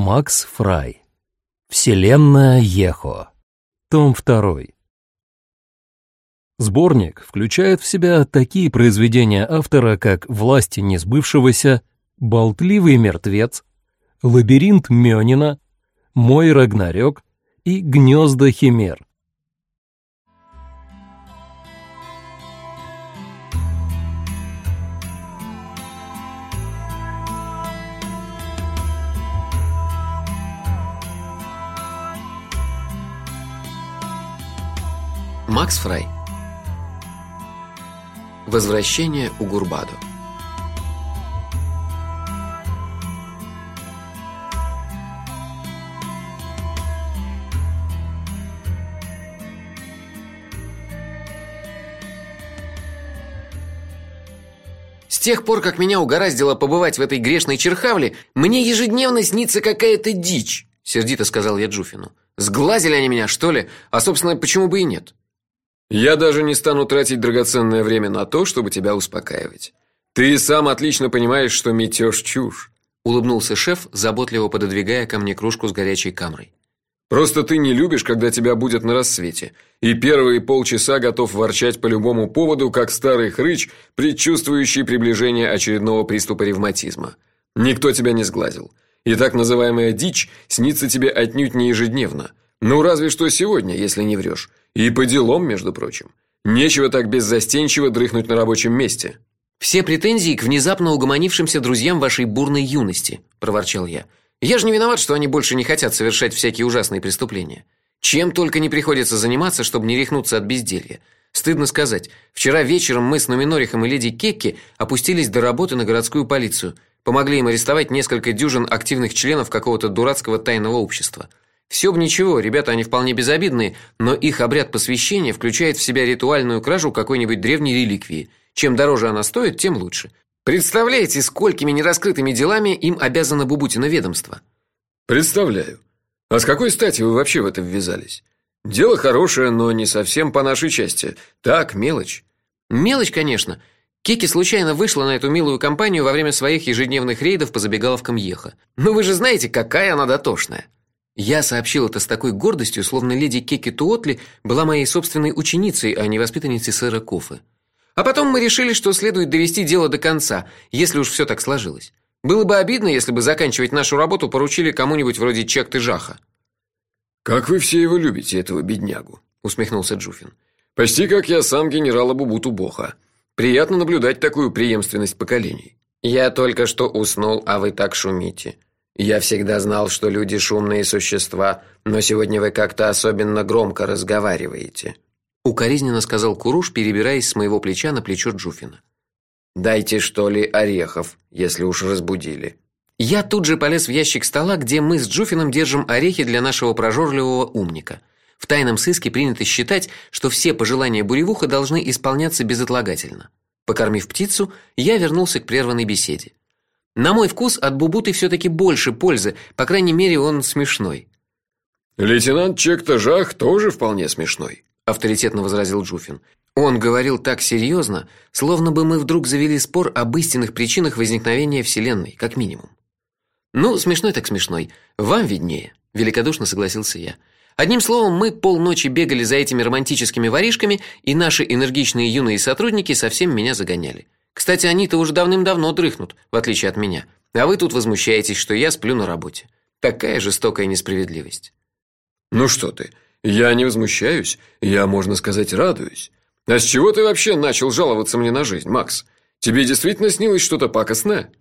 Макс Фрай. Вселенная Ехо. Том 2. Сборник включает в себя такие произведения автора, как «Власти несбывшегося», «Болтливый мертвец», «Лабиринт Мёнина», «Мой Рагнарёк» и «Гнезда Химер». Макс Фрай. Возвращение у Гурбаду. С тех пор, как меня угораздило побывать в этой грешной черхавле, мне ежедневно снится какая-то дичь, сердито сказал я Джуфину. Сглазили они меня, что ли? А собственно, почему бы и нет? Я даже не стану тратить драгоценное время на то, чтобы тебя успокаивать. Ты сам отлично понимаешь, что метешь чушь, улыбнулся шеф, заботливо пододвигая ко мне кружку с горячей камрой. Просто ты не любишь, когда тебя будет на рассвете, и первые полчаса готов ворчать по любому поводу, как старый хрыч, предчувствующий приближение очередного приступа ревматизма. Никто тебя не сглазил. И так называемая дичь снится тебе отнюдь не ежедневно. Ну разве что сегодня, если не врешь. И по делам, между прочим. Нечего так беззастенчиво дрыхнуть на рабочем месте. Все претензии к внезапно угомонившимся друзьям вашей бурной юности, проворчал я. Я же не виноват, что они больше не хотят совершать всякие ужасные преступления. Чем только не приходится заниматься, чтобы не рехнуться от безделья. Стыдно сказать. Вчера вечером мы с Номинорихом и леди Кекки опустились до работы на городскую полицию. Помогли им арестовать несколько дюжин активных членов какого-то дурацкого тайного общества. Все бы ничего, ребята они вполне безобидные, но их обряд посвящения включает в себя ритуальную кражу какой-нибудь древней реликвии. Чем дороже она стоит, тем лучше. Представляете, сколькими нераскрытыми делами им обязано Бубутино ведомство? Представляю. А с какой стати вы вообще в это ввязались? Дело хорошее, но не совсем по нашей части. Так, мелочь. Мелочь, конечно. Кики случайно вышла на эту милую компанию во время своих ежедневных рейдов по забегаловкам Еха. Но вы же знаете, какая она дотошная. Я сообщил это с такой гордостью, словно леди Кеки Туотли была моей собственной ученицей, а не воспитанницей сэра Кофы. А потом мы решили, что следует довести дело до конца, если уж все так сложилось. Было бы обидно, если бы заканчивать нашу работу поручили кому-нибудь вроде Чекты Жаха. Как вы все его любите, этого беднягу, усмехнулся Джуфин. Почти как я сам генерала Бубуту Боха. Приятно наблюдать такую преемственность поколений. Я только что уснул, а вы так шумите. Я всегда знал, что люди шумные существа, но сегодня вы как-то особенно громко разговариваете. Укоризненно сказал Куруш, перебираясь с моего плеча на плечо Джуфина. Дайте что ли орехов, если уж разбудили. Я тут же полез в ящик стола, где мы с Джуфином держим орехи для нашего прожорливого умника. В тайном сыске принято считать, что все пожелания буревуха должны исполняться безотлагательно. Покормив птицу, я вернулся к прерванной беседе. На мой вкус от Бубуты все таки больше пользы, по крайней мере, он смешной. Лейтенант Чектажах тоже вполне смешной, авторитетно возразил Джуфин. Он говорил так серьезно, словно бы мы вдруг завели спор об истинных причинах возникновения вселенной, как минимум. Ну, смешной так смешной. Вам виднее, великодушно согласился я. Одним словом, мы полночи бегали за этими романтическими воришками, и наши энергичные юные сотрудники совсем меня загоняли. Кстати, они-то уже давным-давно дрыхнут, в отличие от меня. А вы тут возмущаетесь, что я сплю на работе. Такая жестокая несправедливость. Ну что ты? Я не возмущаюсь, я, можно сказать, радуюсь. А с чего ты вообще начал жаловаться мне на жизнь, Макс? Тебе действительно снилось что-то пакостное?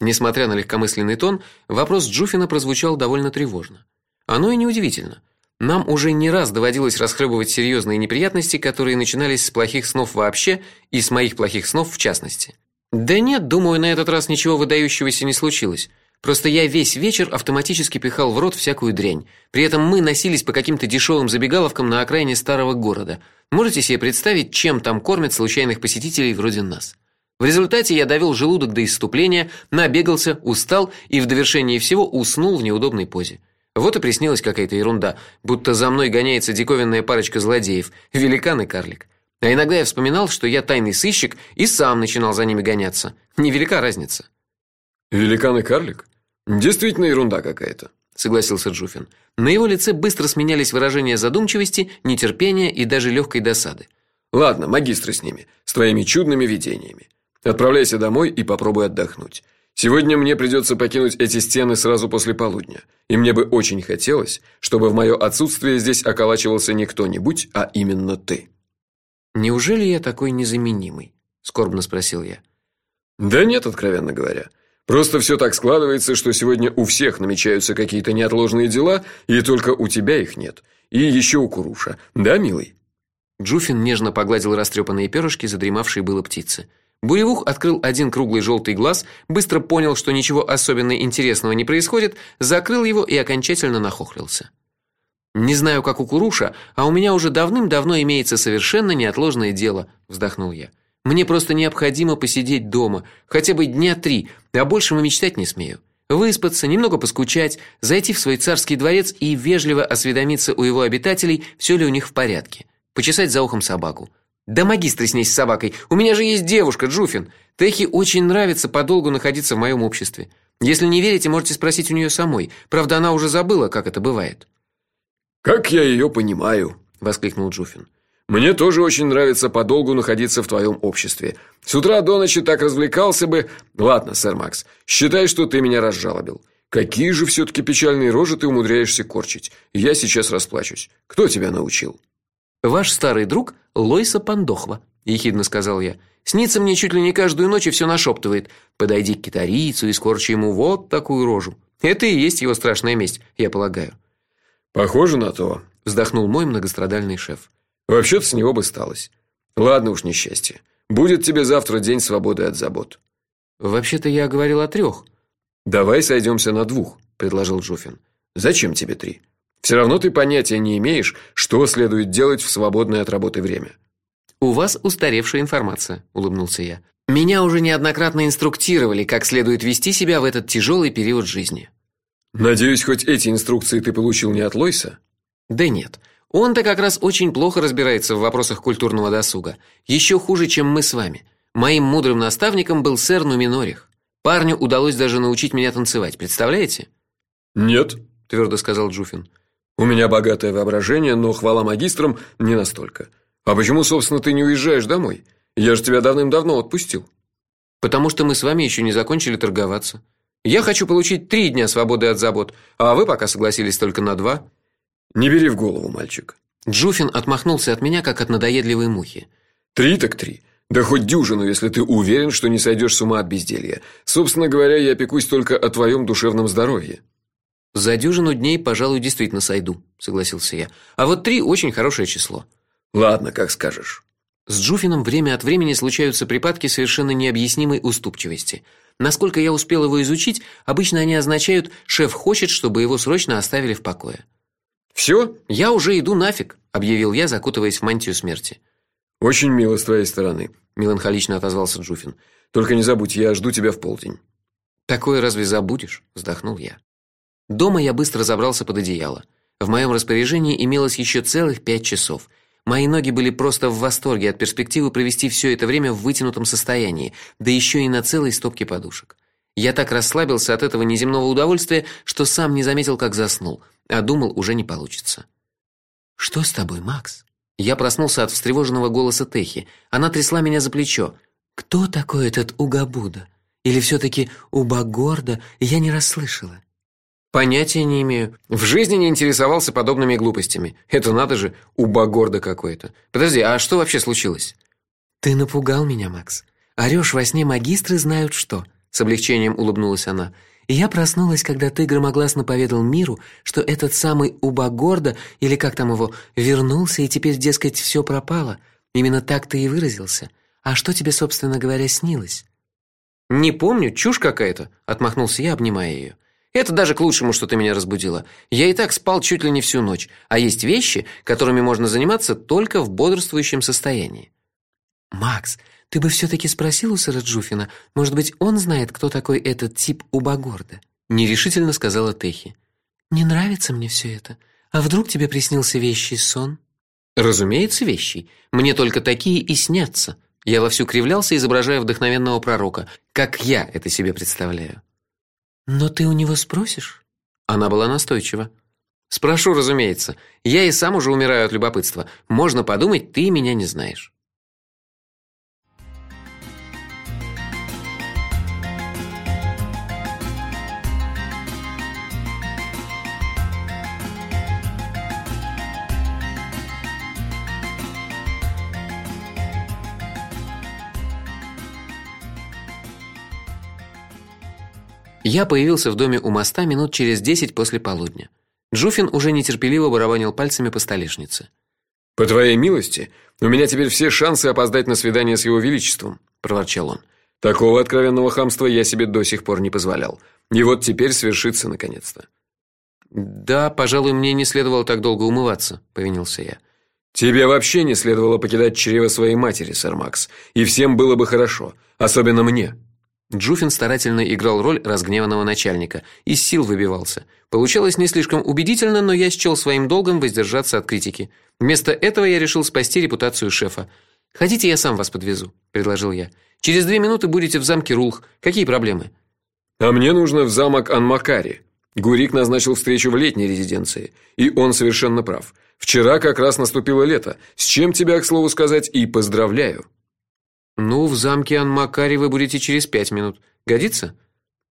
Несмотря на легкомысленный тон, вопрос Джуфина прозвучал довольно тревожно. Оно и неудивительно. Нам уже не раз доводилось расхлебывать серьезные неприятности, которые начинались с плохих снов вообще и с моих плохих снов в частности. Да нет, думаю, на этот раз ничего выдающегося не случилось. Просто я весь вечер автоматически пихал в рот всякую дрянь. При этом мы носились по каким-то дешевым забегаловкам на окраине старого города. Можете себе представить, чем там кормят случайных посетителей вроде нас? В результате я довел желудок до исступления, набегался, устал и в довершение всего уснул в неудобной позе. Вот и приснилась какая-то ерунда, будто за мной гоняется диковинная парочка злодеев, великан и карлик. А иногда я вспоминал, что я тайный сыщик и сам начинал за ними гоняться. Невелика разница. Великан и карлик? Действительно ерунда какая-то, согласился Джуфин. На его лице быстро сменялись выражения задумчивости, нетерпения и даже легкой досады. Ладно, магистры с ними, с твоими чудными видениями. Отправляйся домой и попробуй отдохнуть. Сегодня мне придется покинуть эти стены сразу после полудня, и мне бы очень хотелось, чтобы в мое отсутствие здесь околачивался не кто-нибудь, а именно ты. Неужели я такой незаменимый? скорбно спросил я. Да нет, откровенно говоря. Просто все так складывается, что сегодня у всех намечаются какие-то неотложные дела, и только у тебя их нет. И еще у Куруша. Да, милый. Джуфин нежно погладил растрепанные перышки задремавшей было птицы. Буревух открыл один круглый желтый глаз, быстро понял, что ничего особенно интересного не происходит, закрыл его и окончательно нахохлился. Не знаю, как у Куруша, а у меня уже давным-давно имеется совершенно неотложное дело, вздохнул я. Мне просто необходимо посидеть дома, хотя бы дня три, а больше мы мечтать не смею. Выспаться, немного поскучать, зайти в свой царский дворец и вежливо осведомиться у его обитателей, все ли у них в порядке почесать за ухом собаку. Да магистры с ней с собакой. У меня же есть девушка, Джуфин. Техи очень нравится подолгу находиться в моем обществе. Если не верите, можете спросить у нее самой. Правда, она уже забыла, как это бывает. Как я ее понимаю, воскликнул Джуфин. Мне тоже очень нравится подолгу находиться в твоем обществе. С утра до ночи так развлекался бы. Ладно, сэр Макс, считай, что ты меня разжалобил. Какие же все таки печальные рожи ты умудряешься корчить. Я сейчас расплачусь. Кто тебя научил? Ваш старый друг Лойса Пандохва, ехидно сказал я. Снится мне чуть ли не каждую ночь и все нашептывает: "Подойди к китарийцу и скорчи ему вот такую рожу". Это и есть его страшная месть, я полагаю. Похоже на то, вздохнул мой многострадальный шеф. Вообще-то с него бы сталось. Ладно уж несчастье. Будет тебе завтра день свободы от забот. Вообще-то я говорил о трех. Давай сойдемся на двух, предложил Жуфин. Зачем тебе три? Все равно ты понятия не имеешь, что следует делать в свободное от работы время. У вас устаревшая информация, улыбнулся я. Меня уже неоднократно инструктировали, как следует вести себя в этот тяжелый период жизни. Надеюсь, хоть эти инструкции ты получил не от Лойса? Да нет. Он-то как раз очень плохо разбирается в вопросах культурного досуга. Еще хуже, чем мы с вами. Моим мудрым наставником был сэр Нуминорих. Парню удалось даже научить меня танцевать, представляете? Нет, твердо сказал Джуфин. У меня богатое воображение, но хвала магистрам не настолько. А почему, собственно, ты не уезжаешь домой? Я же тебя давным-давно отпустил. Потому что мы с вами еще не закончили торговаться. Я хочу получить три дня свободы от забот, а вы пока согласились только на два. Не бери в голову, мальчик. Джуфин отмахнулся от меня, как от надоедливой мухи. Три так три. Да хоть дюжину, если ты уверен, что не сойдешь с ума от безделья. Собственно говоря, я пекусь только о твоем душевном здоровье. За дюжину дней, пожалуй, действительно сойду, согласился я. А вот три очень хорошее число. Ладно, как скажешь. С Джуфином время от времени случаются припадки совершенно необъяснимой уступчивости. Насколько я успел его изучить, обычно они означают: шеф хочет, чтобы его срочно оставили в покое. Все, я уже иду нафиг, объявил я, закутываясь в мантию смерти. Очень мило с твоей стороны, меланхолично отозвался Джуфин. Только не забудь, я жду тебя в полдень. Такое разве забудешь? вздохнул я. Дома я быстро забрался под одеяло. В моем распоряжении имелось еще целых пять часов. Мои ноги были просто в восторге от перспективы провести все это время в вытянутом состоянии, да еще и на целой стопке подушек. Я так расслабился от этого неземного удовольствия, что сам не заметил, как заснул, а думал, уже не получится. Что с тобой, Макс? Я проснулся от встревоженного голоса Техи. Она трясла меня за плечо. Кто такой этот Угабуда? Или все таки Убагорда? Я не расслышала. Понятия не имею. В жизни не интересовался подобными глупостями. Это надо же, убогорда какой-то. Подожди, а что вообще случилось? Ты напугал меня, Макс. Орёшь во сне, магистры знают что. С облегчением улыбнулась она. И я проснулась, когда ты громогласно поведал миру, что этот самый Убагорда, или как там его, вернулся и теперь, дескать, все пропало. Именно так ты и выразился. А что тебе, собственно говоря, снилось? Не помню, чушь какая-то, отмахнулся я, обнимая ее. Это даже к лучшему, что ты меня разбудила. Я и так спал чуть ли не всю ночь, а есть вещи, которыми можно заниматься только в бодрствующем состоянии. Макс, ты бы все таки спросил у сэра Джуфина, может быть, он знает, кто такой этот тип Убагорда? нерешительно сказала Техи. Не нравится мне все это. А вдруг тебе приснился вещий сон? Разумеется, вещий. Мне только такие и снятся. Я вовсю кривлялся, изображая вдохновенного пророка, как я это себе представляю. Но ты у него спросишь? Она была настойчива. Спрошу, разумеется. Я и сам уже умираю от любопытства. Можно подумать, ты меня не знаешь. Я появился в доме у моста минут через десять после полудня. Джуфин уже нетерпеливо барабанил пальцами по столешнице. По твоей милости, у меня теперь все шансы опоздать на свидание с его величеством, проворчал он. Такого откровенного хамства я себе до сих пор не позволял. И вот теперь свершится наконец-то. Да, пожалуй, мне не следовало так долго умываться, повинился я. Тебе вообще не следовало покидать чрево своей матери, сэр Макс, и всем было бы хорошо, особенно мне. Джуфин старательно играл роль разгневанного начальника, из сил выбивался. Получалось не слишком убедительно, но я счел своим долгом воздержаться от критики. Вместо этого я решил спасти репутацию шефа. "Хотите, я сам вас подвезу", предложил я. "Через две минуты будете в замке Рулх. Какие проблемы?" "А мне нужно в замок Анмакари. Гурик назначил встречу в летней резиденции, и он совершенно прав. Вчера как раз наступило лето. С чем тебя, к слову сказать, и поздравляю". Ну, в замке Анмакари вы будете через пять минут. Годится?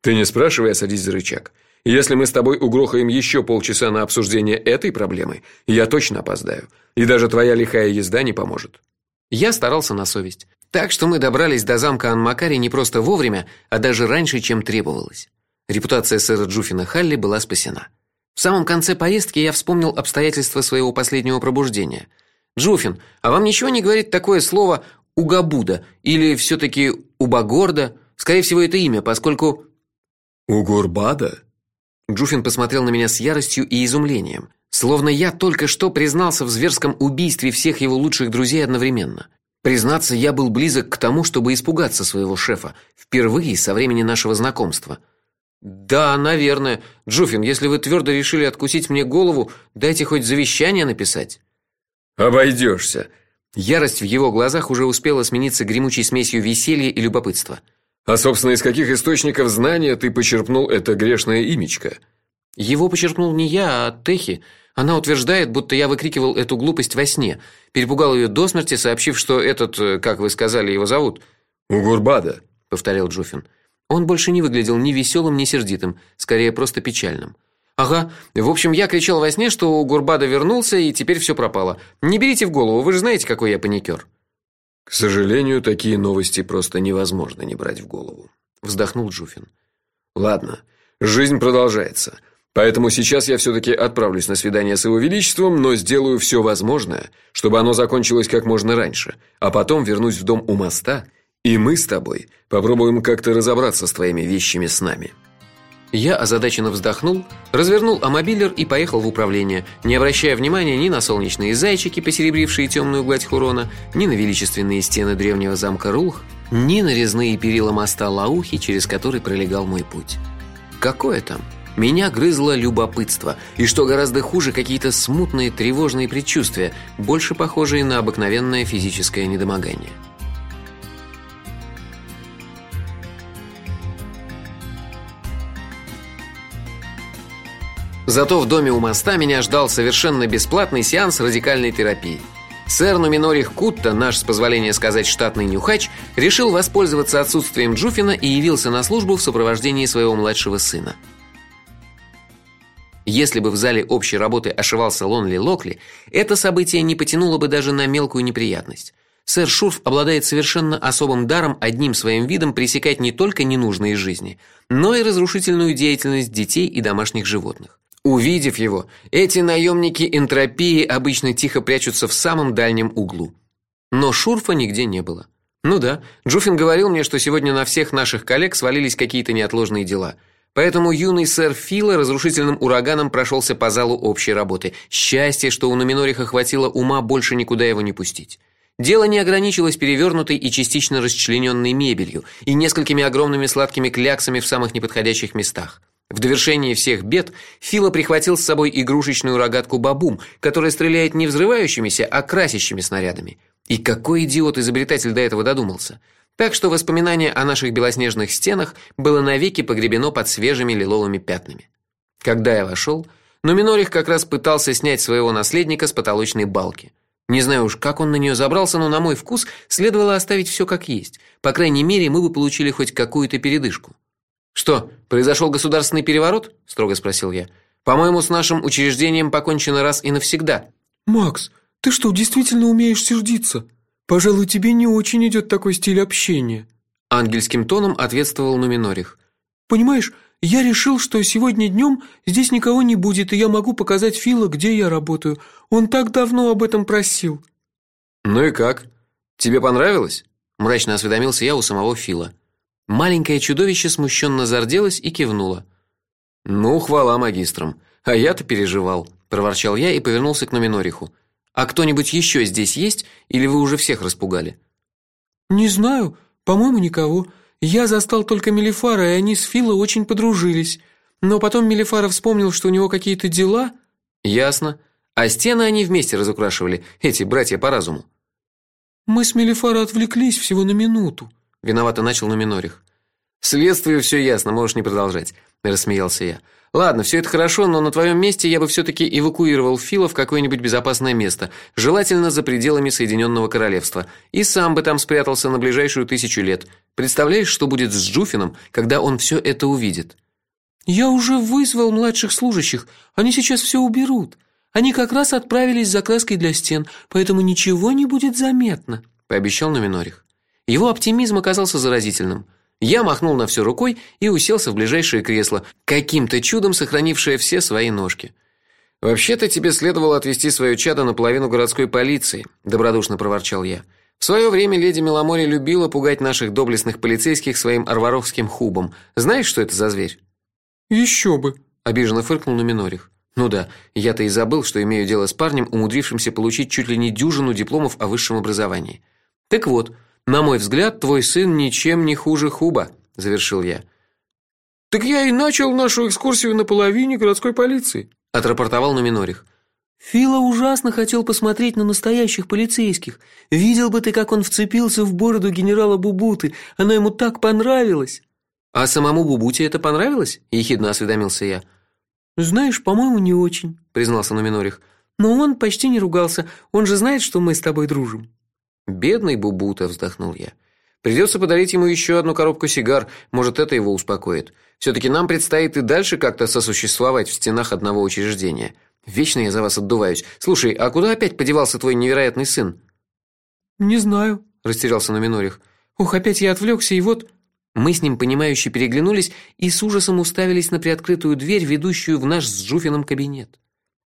Ты не спрашивай, а садись за рычаг. Если мы с тобой угрохаем еще полчаса на обсуждение этой проблемы, я точно опоздаю. И даже твоя лихая езда не поможет. Я старался на совесть. Так что мы добрались до замка Анмакари не просто вовремя, а даже раньше, чем требовалось. Репутация сэра Джуфина Халли была спасена. В самом конце поездки я вспомнил обстоятельства своего последнего пробуждения. Джуфин, а вам ничего не говорит такое слово Угабуда или все таки Убагорда? Скорее всего, это имя, поскольку Угурбада? Джуфин посмотрел на меня с яростью и изумлением, словно я только что признался в зверском убийстве всех его лучших друзей одновременно. Признаться, я был близок к тому, чтобы испугаться своего шефа, впервые со времени нашего знакомства. Да, наверное. Джуфин, если вы твердо решили откусить мне голову, дайте хоть завещание написать. Обойдешься. Ярость в его глазах уже успела смениться гремучей смесью веселья и любопытства. А собственно, из каких источников знания ты почерпнул это грешное имечко? Его почерпнул не я, а Техи. Она утверждает, будто я выкрикивал эту глупость во сне, перепугал ее до смерти, сообщив, что этот, э, как вы сказали, его зовут Угурбада, повторил Джуфин. Он больше не выглядел ни веселым, ни сердитым, скорее просто печальным. Ага. В общем, я кричал во сне, что Гурбада вернулся, и теперь все пропало. Не берите в голову, вы же знаете, какой я паникер. К сожалению, такие новости просто невозможно не брать в голову, вздохнул Джуфин. Ладно, жизнь продолжается. Поэтому сейчас я все таки отправлюсь на свидание с его величеством, но сделаю все возможное, чтобы оно закончилось как можно раньше, а потом вернусь в дом у моста, и мы с тобой попробуем как-то разобраться с твоими вещами с нами. Я озадаченно вздохнул, развернул амобилер и поехал в управление, не обращая внимания ни на солнечные зайчики, посеребрившие темную гладь Хурона, ни на величественные стены древнего замка Рулх, ни на резные перила моста Лаухи, через который пролегал мой путь. Какое там? Меня грызло любопытство, и что гораздо хуже, какие-то смутные тревожные предчувствия, больше похожие на обыкновенное физическое недомогание. Зато в доме у моста меня ждал совершенно бесплатный сеанс радикальной терапии. Сэр Нуминорих Кутта, наш, с позволения сказать, штатный нюхач, решил воспользоваться отсутствием Джуфина и явился на службу в сопровождении своего младшего сына. Если бы в зале общей работы ошивался Лонли Локли, это событие не потянуло бы даже на мелкую неприятность. Сэр Шурф обладает совершенно особым даром одним своим видом пресекать не только ненужные жизни, но и разрушительную деятельность детей и домашних животных. Увидев его, эти наемники энтропии обычно тихо прячутся в самом дальнем углу. Но Шурфа нигде не было. Ну да, Джуфин говорил мне, что сегодня на всех наших коллег свалились какие-то неотложные дела. Поэтому юный сэр Фила разрушительным ураганом прошелся по залу общей работы. Счастье, что у Номинориха хватило ума больше никуда его не пустить. Дело не ограничилось перевернутой и частично расчлененной мебелью и несколькими огромными сладкими кляксами в самых неподходящих местах. В довершение всех бед Фила прихватил с собой игрушечную рогатку Бабум, которая стреляет не взрывающимися, а красящими снарядами. И какой идиот-изобретатель до этого додумался? Так что воспоминание о наших белоснежных стенах было навеки погребено под свежими лиловыми пятнами. Когда я вошел, Нуминорих как раз пытался снять своего наследника с потолочной балки. Не знаю уж, как он на нее забрался, но на мой вкус следовало оставить все как есть. По крайней мере, мы бы получили хоть какую-то передышку. Что, произошел государственный переворот? строго спросил я. По-моему, с нашим учреждением покончено раз и навсегда. Макс, ты что, действительно умеешь сердиться? Пожалуй, тебе не очень идет такой стиль общения. Ангельским тоном ответствовал Нуминорих. Понимаешь, я решил, что сегодня днем здесь никого не будет, и я могу показать Фила, где я работаю. Он так давно об этом просил. Ну и как? Тебе понравилось? мрачно осведомился я у самого Фила. Маленькое чудовище смущенно зарделось и кивнуло. Ну, хвала магистрам. А я-то переживал, проворчал я и повернулся к Номинориху. А кто-нибудь еще здесь есть, или вы уже всех распугали? Не знаю, по-моему, никого. Я застал только Мелифара, и они с Фила очень подружились. Но потом Мелифара вспомнил, что у него какие-то дела. Ясно. А стены они вместе разукрашивали, эти братья по разуму. Мы с Мелифара отвлеклись всего на минуту. Виновато начал Номинорих. Следствию все ясно, можешь не продолжать, рассмеялся я. Ладно, все это хорошо, но на твоем месте я бы все таки эвакуировал Фила в какое-нибудь безопасное место, желательно за пределами Соединенного королевства, и сам бы там спрятался на ближайшую тысячу лет. Представляешь, что будет с Джуфином, когда он все это увидит? Я уже вызвал младших служащих. Они сейчас все уберут. Они как раз отправились за краской для стен, поэтому ничего не будет заметно, пообещал Номинорих. Его оптимизм оказался заразительным. Я махнул на все рукой и уселся в ближайшее кресло, каким-то чудом сохранившее все свои ножки. Вообще-то тебе следовало отвезти свое чадо на половину городской полиции, добродушно проворчал я. В свое время леди Меломори любила пугать наших доблестных полицейских своим арваровским хубом. Знаешь, что это за зверь? Еще бы, обиженно фыркнул Номинорих. Ну да, я-то и забыл, что имею дело с парнем, умудрившимся получить чуть ли не дюжину дипломов о высшем образовании. Так вот, на мой взгляд, твой сын ничем не хуже Хуба, завершил я. Так я и начал нашу экскурсию на половине городской полиции, отрапортовал Номинорих. Фила ужасно хотел посмотреть на настоящих полицейских. Видел бы ты, как он вцепился в бороду генерала Бубуты. Она ему так понравилась. А самому Бубуте это понравилось? ехидно осведомился я. Знаешь, по-моему, не очень, признался Номинорих. Но он почти не ругался. Он же знает, что мы с тобой дружим. Бедный Бубута, вздохнул я. Придется подарить ему еще одну коробку сигар, может, это его успокоит. все таки нам предстоит и дальше как-то сосуществовать в стенах одного учреждения. Вечно я за вас отдуваюсь. Слушай, а куда опять подевался твой невероятный сын? Не знаю, растерялся Номинорих. Ох, опять я отвлекся, и вот мы с ним понимающе переглянулись и с ужасом уставились на приоткрытую дверь, ведущую в наш с Жуфиным кабинет.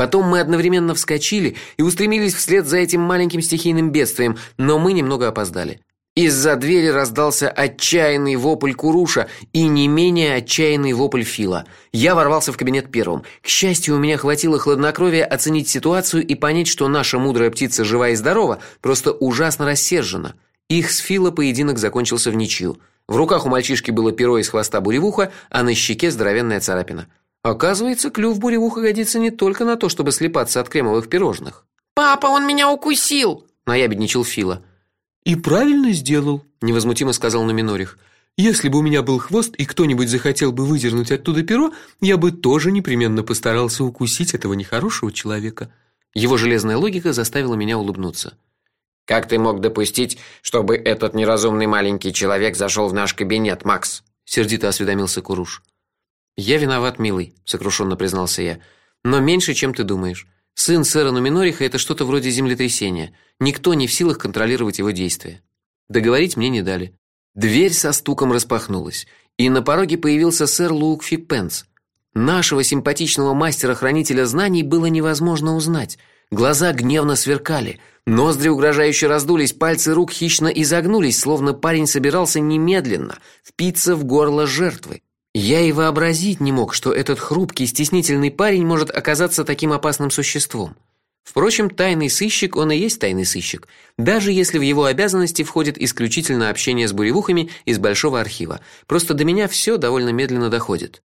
Потом мы одновременно вскочили и устремились вслед за этим маленьким стихийным бедствием, но мы немного опоздали. Из-за двери раздался отчаянный вопль Куруша и не менее отчаянный вопль Фила. Я ворвался в кабинет первым. К счастью, у меня хватило хладнокровия оценить ситуацию и понять, что наша мудрая птица жива и здорова, просто ужасно рассержена. Их с Фила поединок закончился в ничью. В руках у мальчишки было перо из хвоста буревуха, а на щеке здоровенная царапина. Оказывается, клюв буревуха годится не только на то, чтобы слепаться от кремовых пирожных. Папа, он меня укусил, наябедничал Фила. И правильно сделал, невозмутимо сказал Номинорих. Если бы у меня был хвост и кто-нибудь захотел бы выдернуть оттуда перо, я бы тоже непременно постарался укусить этого нехорошего человека. Его железная логика заставила меня улыбнуться. Как ты мог допустить, чтобы этот неразумный маленький человек зашел в наш кабинет, Макс? сердито осведомился Куруш. Я виноват, милый, сокрушенно признался я. Но меньше, чем ты думаешь. Сын сэра Нуминориха это что-то вроде землетрясения. Никто не в силах контролировать его действия. Договорить мне не дали. Дверь со стуком распахнулась, и на пороге появился сэр Лукфи Пенс. Нашего симпатичного мастера-хранителя знаний было невозможно узнать. Глаза гневно сверкали, ноздри угрожающе раздулись, пальцы рук хищно изогнулись, словно парень собирался немедленно впиться в горло жертвы. Я и вообразить не мог, что этот хрупкий, стеснительный парень может оказаться таким опасным существом. Впрочем, тайный сыщик, он и есть тайный сыщик, даже если в его обязанности входит исключительно общение с буревухами из большого архива. Просто до меня все довольно медленно доходит.